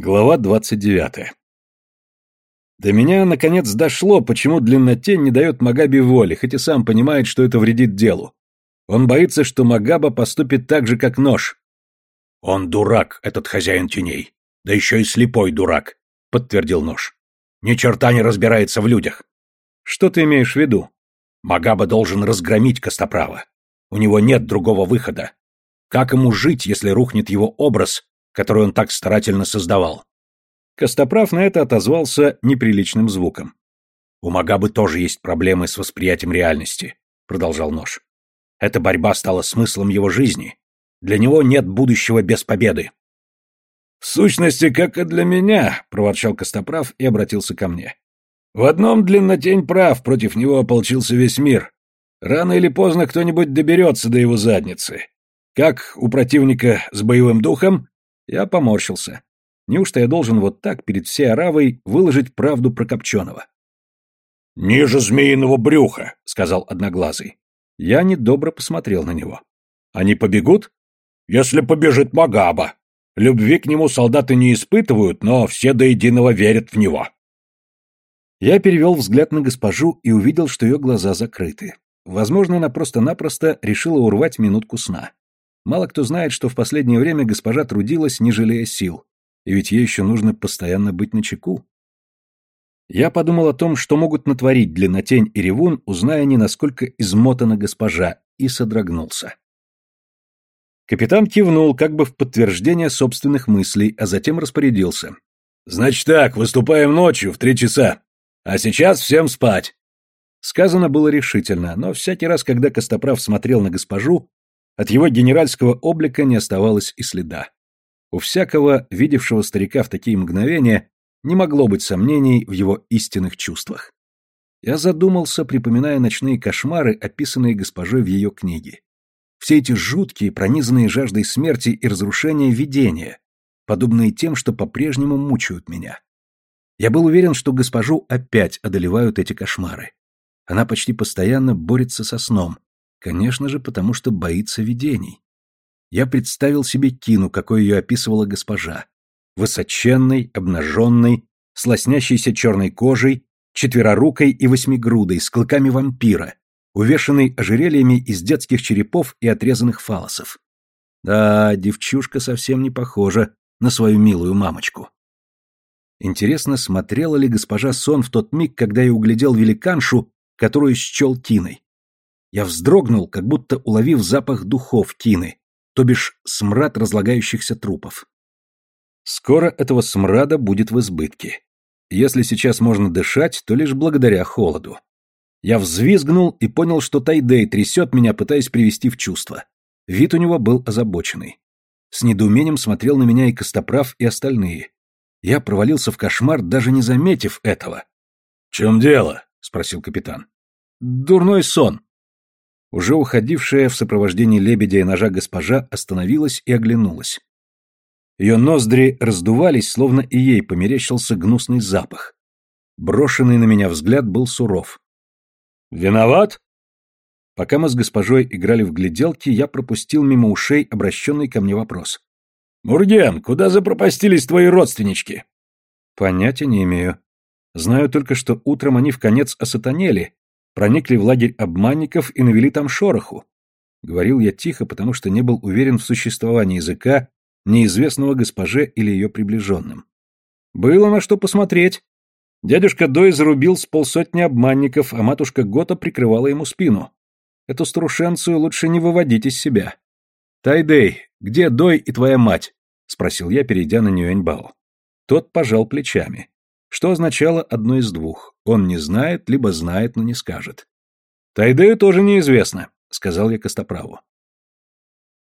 Глава 29. До меня, наконец, дошло, почему длиннотень не дает Магаби воли, хоть и сам понимает, что это вредит делу. Он боится, что Магаба поступит так же, как нож. «Он дурак, этот хозяин теней. Да еще и слепой дурак», — подтвердил нож. «Ни черта не разбирается в людях». «Что ты имеешь в виду?» «Магаба должен разгромить Костоправа. У него нет другого выхода. Как ему жить, если рухнет его образ, который он так старательно создавал. Костоправ на это отозвался неприличным звуком. «У Магабы тоже есть проблемы с восприятием реальности», — продолжал Нож. «Эта борьба стала смыслом его жизни. Для него нет будущего без победы». «В сущности, как и для меня», — проворчал Костоправ и обратился ко мне. «В одном длиннотень прав, против него ополчился весь мир. Рано или поздно кто-нибудь доберется до его задницы. Как у противника с боевым духом, я поморщился. Неужто я должен вот так перед всей оравой выложить правду про Копченого? «Ниже змеиного брюха», — сказал Одноглазый. Я недобро посмотрел на него. «Они побегут?» «Если побежит Магаба. Любви к нему солдаты не испытывают, но все до единого верят в него». Я перевел взгляд на госпожу и увидел, что ее глаза закрыты. Возможно, она просто-напросто решила урвать минутку сна. Мало кто знает, что в последнее время госпожа трудилась, не жалея сил, и ведь ей еще нужно постоянно быть начеку. Я подумал о том, что могут натворить длиннотень и ревун, узная не насколько измотана госпожа, и содрогнулся. Капитан кивнул, как бы в подтверждение собственных мыслей, а затем распорядился. «Значит так, выступаем ночью в три часа. А сейчас всем спать!» Сказано было решительно, но всякий раз, когда Костоправ смотрел на госпожу, от его генеральского облика не оставалось и следа. У всякого, видевшего старика в такие мгновения, не могло быть сомнений в его истинных чувствах. Я задумался, припоминая ночные кошмары, описанные госпожой в ее книге. Все эти жуткие, пронизанные жаждой смерти и разрушения видения, подобные тем, что по-прежнему мучают меня. Я был уверен, что госпожу опять одолевают эти кошмары. Она почти постоянно борется со сном, Конечно же, потому что боится видений. Я представил себе Кину, какой ее описывала госпожа. Высоченной, обнаженной, с лоснящейся черной кожей, четверорукой и восьмигрудой, с клыками вампира, увешанной ожерельями из детских черепов и отрезанных фалосов. Да, девчушка совсем не похожа на свою милую мамочку. Интересно, смотрела ли госпожа сон в тот миг, когда я углядел великаншу, которую счел Тиной? Я вздрогнул, как будто уловив запах духов Кины, то бишь смрад разлагающихся трупов. Скоро этого смрада будет в избытке. Если сейчас можно дышать, то лишь благодаря холоду. Я взвизгнул и понял, что Тайдей трясет меня, пытаясь привести в чувство. Вид у него был озабоченный. С недоумением смотрел на меня и Костоправ, и остальные. Я провалился в кошмар, даже не заметив этого. — В чем дело? — спросил капитан. — Дурной сон. Уже уходившая в сопровождении лебедя и ножа госпожа остановилась и оглянулась. Ее ноздри раздувались, словно и ей померещился гнусный запах. Брошенный на меня взгляд был суров. «Виноват?» Пока мы с госпожой играли в гляделки, я пропустил мимо ушей обращенный ко мне вопрос. «Мурген, куда запропастились твои родственнички?» «Понятия не имею. Знаю только, что утром они в конец осатанели, проникли в лагерь обманников и навели там шороху. Говорил я тихо, потому что не был уверен в существовании языка, неизвестного госпоже или ее приближенным. Было на что посмотреть. Дядюшка Дой зарубил с полсотни обманников, а матушка Гота прикрывала ему спину. Эту старушенцию лучше не выводить из себя. «Тайдей, где Дой и твоя мать?» — спросил я, перейдя на Нюэньбао. Тот пожал плечами что означало одно из двух. Он не знает, либо знает, но не скажет. «Тайдею тоже неизвестно», — сказал я Костоправу.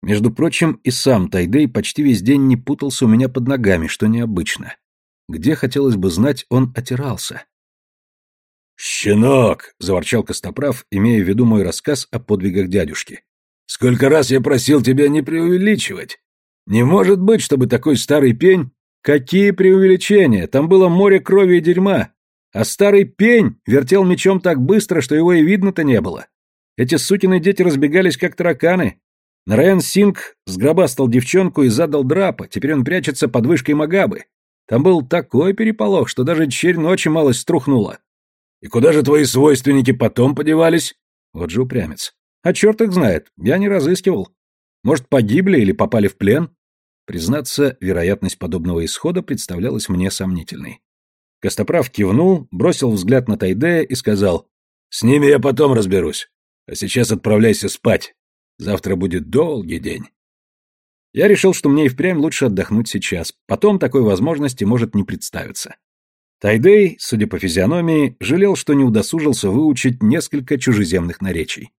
Между прочим, и сам Тайдей почти весь день не путался у меня под ногами, что необычно. Где, хотелось бы знать, он отирался. «Щенок!» — заворчал Костоправ, имея в виду мой рассказ о подвигах дядюшки. «Сколько раз я просил тебя не преувеличивать! Не может быть, чтобы такой старый пень Какие преувеличения! Там было море крови и дерьма. А старый пень вертел мечом так быстро, что его и видно-то не было. Эти сукины дети разбегались, как тараканы. Нараян Синг сгробастал девчонку и задал драпа, теперь он прячется под вышкой Магабы. Там был такой переполох, что даже черь ночи малость струхнула. И куда же твои свойственники потом подевались? Вот же упрямец. А черт их знает, я не разыскивал. Может, погибли или попали в плен? Признаться, вероятность подобного исхода представлялась мне сомнительной. Костоправ кивнул, бросил взгляд на Тайдея и сказал, «С ними я потом разберусь. А сейчас отправляйся спать. Завтра будет долгий день». Я решил, что мне и впрямь лучше отдохнуть сейчас, потом такой возможности может не представиться. Тайдей, судя по физиономии, жалел, что не удосужился выучить несколько чужеземных наречий.